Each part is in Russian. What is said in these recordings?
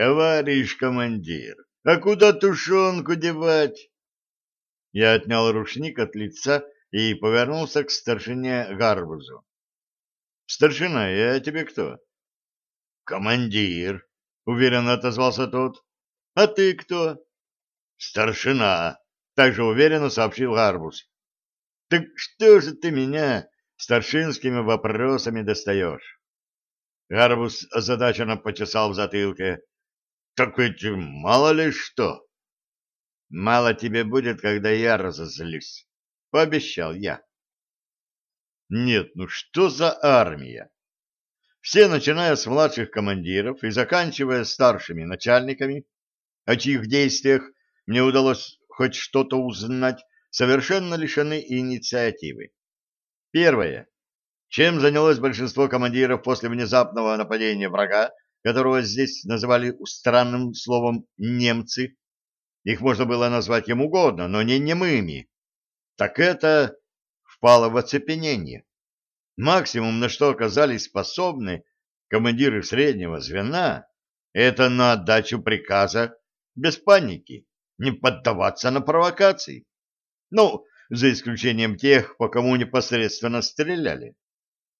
Товарищ командир, а куда тушенку девать? Я отнял рушник от лица и повернулся к старшине Гарбузу. Старшина, я тебе кто? Командир, уверенно отозвался тот. А ты кто? Старшина, также уверенно сообщил Гарбуз. Так что же ты меня старшинскими вопросами достаешь? Гарбуз озадаченно почесал в затылке. Так ведь мало ли что. Мало тебе будет, когда я разозлюсь, пообещал я. Нет, ну что за армия? Все, начиная с младших командиров и заканчивая старшими начальниками, о чьих действиях мне удалось хоть что-то узнать, совершенно лишены инициативы. Первое. Чем занялось большинство командиров после внезапного нападения врага, которого здесь называли странным словом «немцы», их можно было назвать кем угодно, но не немыми, так это впало в оцепенение. Максимум, на что оказались способны командиры среднего звена, это на отдачу приказа без паники, не поддаваться на провокации. Ну, за исключением тех, по кому непосредственно стреляли.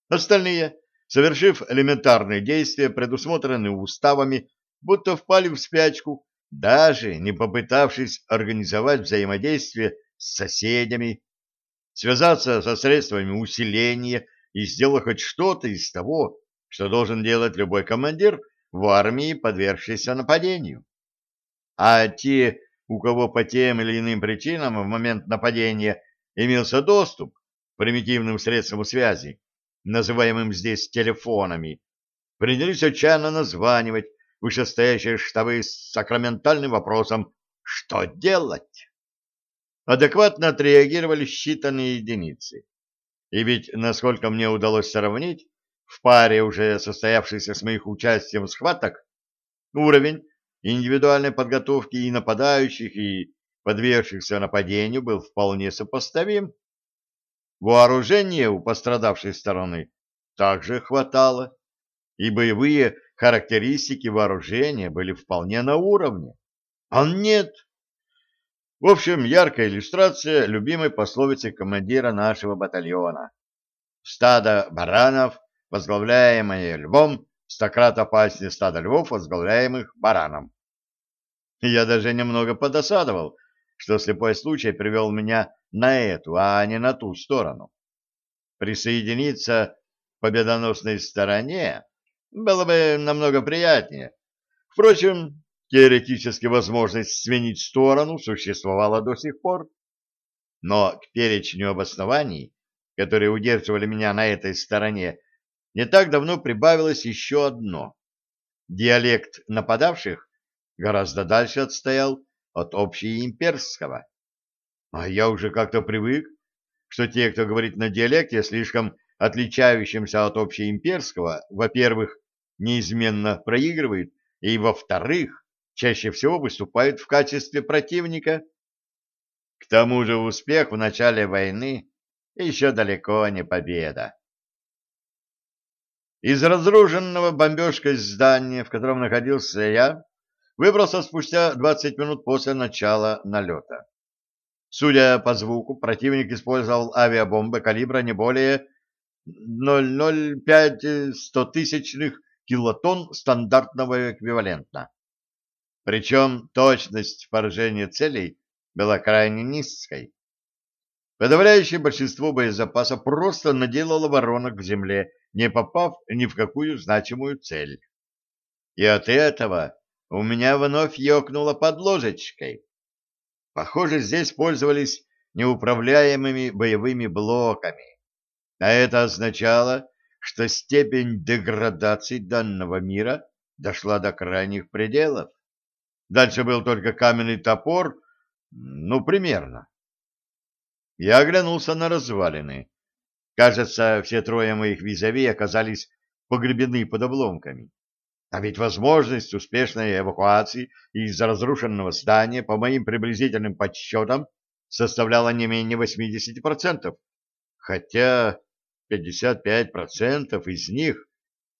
Остальные, совершив элементарные действия, предусмотренные уставами, будто впали в спячку, даже не попытавшись организовать взаимодействие с соседями, связаться со средствами усиления и сделать хоть что-то из того, что должен делать любой командир в армии, подвергшейся нападению. А те, у кого по тем или иным причинам в момент нападения имелся доступ к примитивным средствам связи, называемым здесь телефонами, принялись отчаянно названивать вышестоящие штабы с сакраментальным вопросом «Что делать?». Адекватно отреагировали считанные единицы. И ведь, насколько мне удалось сравнить, в паре уже состоявшихся с моих участием схваток, уровень индивидуальной подготовки и нападающих, и подвергшихся нападению был вполне сопоставим. Вооружения у пострадавшей стороны также хватало, и боевые характеристики вооружения были вполне на уровне. А нет, в общем, яркая иллюстрация любимой пословицы командира нашего батальона. Стадо баранов, возглавляемое львом, стократ опаснее стада львов, возглавляемых бараном. Я даже немного подосадовал, что слепой случай привел меня на эту, а не на ту сторону. Присоединиться к победоносной стороне было бы намного приятнее. Впрочем, Теоретически возможность сменить сторону существовала до сих пор. Но к перечню обоснований, которые удерживали меня на этой стороне, не так давно прибавилось еще одно. Диалект нападавших гораздо дальше отстоял от общеимперского. А я уже как-то привык, что те, кто говорит на диалекте, слишком отличающимся от общеимперского, во-первых, неизменно проигрывают, и, во-вторых, чаще всего выступают в качестве противника. К тому же успех в начале войны еще далеко не победа. Из разрушенного бомбежкой здания, в котором находился я, выбрался спустя 20 минут после начала налета. Судя по звуку, противник использовал авиабомбы калибра не более 0,05 стотысячных килотонн стандартного эквивалента. Причем точность поражения целей была крайне низкой. Подавляющее большинство боезапаса просто наделало воронок в земле, не попав ни в какую значимую цель. И от этого у меня вновь ёкнуло под ложечкой. Похоже, здесь пользовались неуправляемыми боевыми блоками. А это означало, что степень деградации данного мира дошла до крайних пределов. Дальше был только каменный топор, ну, примерно. Я оглянулся на развалины. Кажется, все трое моих визави оказались погребены под обломками. А ведь возможность успешной эвакуации из разрушенного здания, по моим приблизительным подсчетам, составляла не менее 80%, хотя 55% из них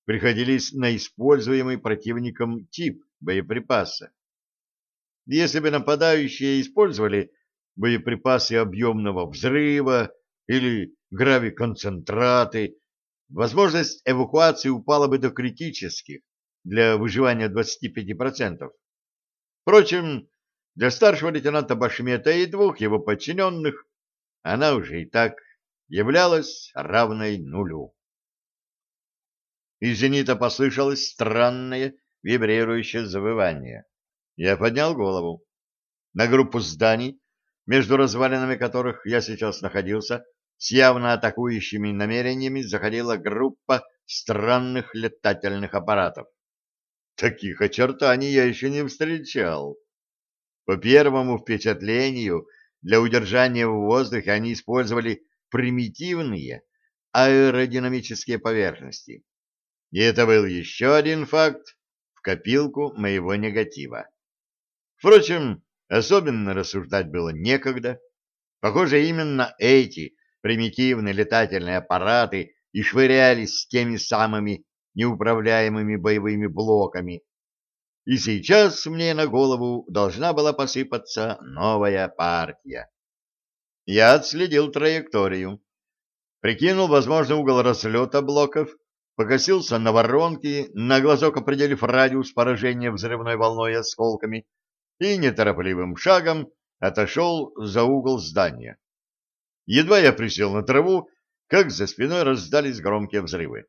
приходились на используемый противником тип боеприпаса. Если бы нападающие использовали боеприпасы объемного взрыва или гравиконцентраты, возможность эвакуации упала бы до критических для выживания 25%. Впрочем, для старшего лейтенанта Башмета и двух его подчиненных она уже и так являлась равной нулю. Из зенита послышалось странное вибрирующее завывание. Я поднял голову. На группу зданий, между развалинами которых я сейчас находился, с явно атакующими намерениями заходила группа странных летательных аппаратов. Таких очертаний я еще не встречал. По первому впечатлению, для удержания в воздухе они использовали примитивные аэродинамические поверхности. И это был еще один факт в копилку моего негатива. Впрочем, особенно рассуждать было некогда. Похоже, именно эти примитивные летательные аппараты и швырялись с теми самыми неуправляемыми боевыми блоками. И сейчас мне на голову должна была посыпаться новая партия. Я отследил траекторию, прикинул возможный угол разлета блоков, покосился на воронки, на глазок определив радиус поражения взрывной волной и осколками, и неторопливым шагом отошел за угол здания. Едва я присел на траву, как за спиной раздались громкие взрывы.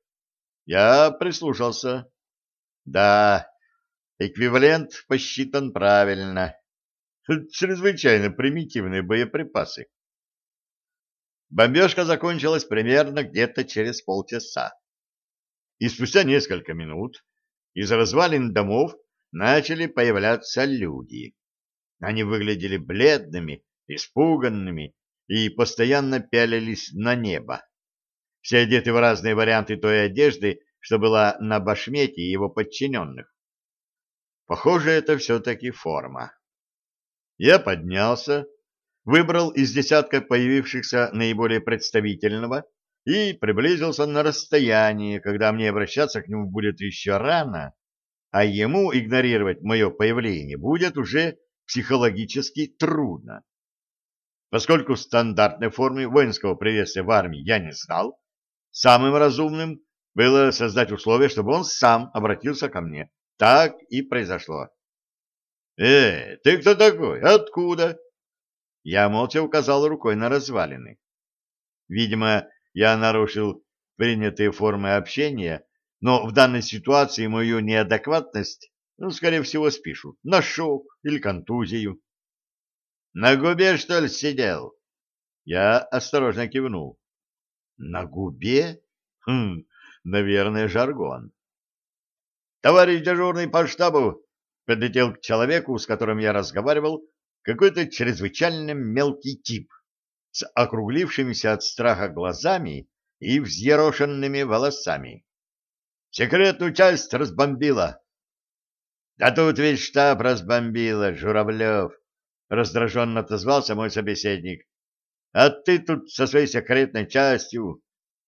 Я прислушался. Да, эквивалент посчитан правильно. Чрезвычайно примитивные боеприпасы. Бомбежка закончилась примерно где-то через полчаса. И спустя несколько минут из развалин домов начали появляться люди. Они выглядели бледными, испуганными и постоянно пялились на небо. Все одеты в разные варианты той одежды, что была на башмете его подчиненных. Похоже, это все-таки форма. Я поднялся, выбрал из десятка появившихся наиболее представительного и приблизился на расстояние, когда мне обращаться к нему будет еще рано, а ему игнорировать мое появление будет уже психологически трудно. Поскольку стандартной формы воинского приветствия в армии я не знал, самым разумным было создать условия, чтобы он сам обратился ко мне. Так и произошло. «Эй, ты кто такой? Откуда?» Я молча указал рукой на развалины. Видимо, я нарушил принятые формы общения, но в данной ситуации мою неадекватность, ну, скорее всего, спишут на шок или контузию. На губе, что ли, сидел? Я осторожно кивнул. На губе? Хм, наверное, жаргон. Товарищ дежурный по штабу подлетел к человеку, с которым я разговаривал, какой-то чрезвычайно мелкий тип с округлившимися от страха глазами и взъерошенными волосами. Секретную часть разбомбила. — Да тут весь штаб разбомбила, Журавлев, — раздраженно отозвался мой собеседник. — А ты тут со своей секретной частью.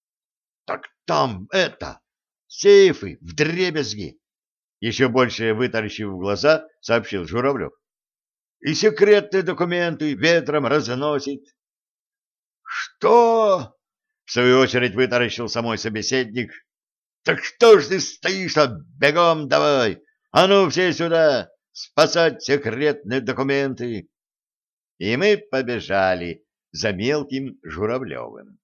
— Так там это, сейфы в дребезги, — еще больше вытаращив глаза, сообщил Журавлев. — И секретные документы ветром разносит. «Что?» — в свою очередь вытаращил самой собеседник. «Так что ж ты стоишь-то? Бегом давай! А ну все сюда! Спасать секретные документы!» И мы побежали за мелким Журавлевым.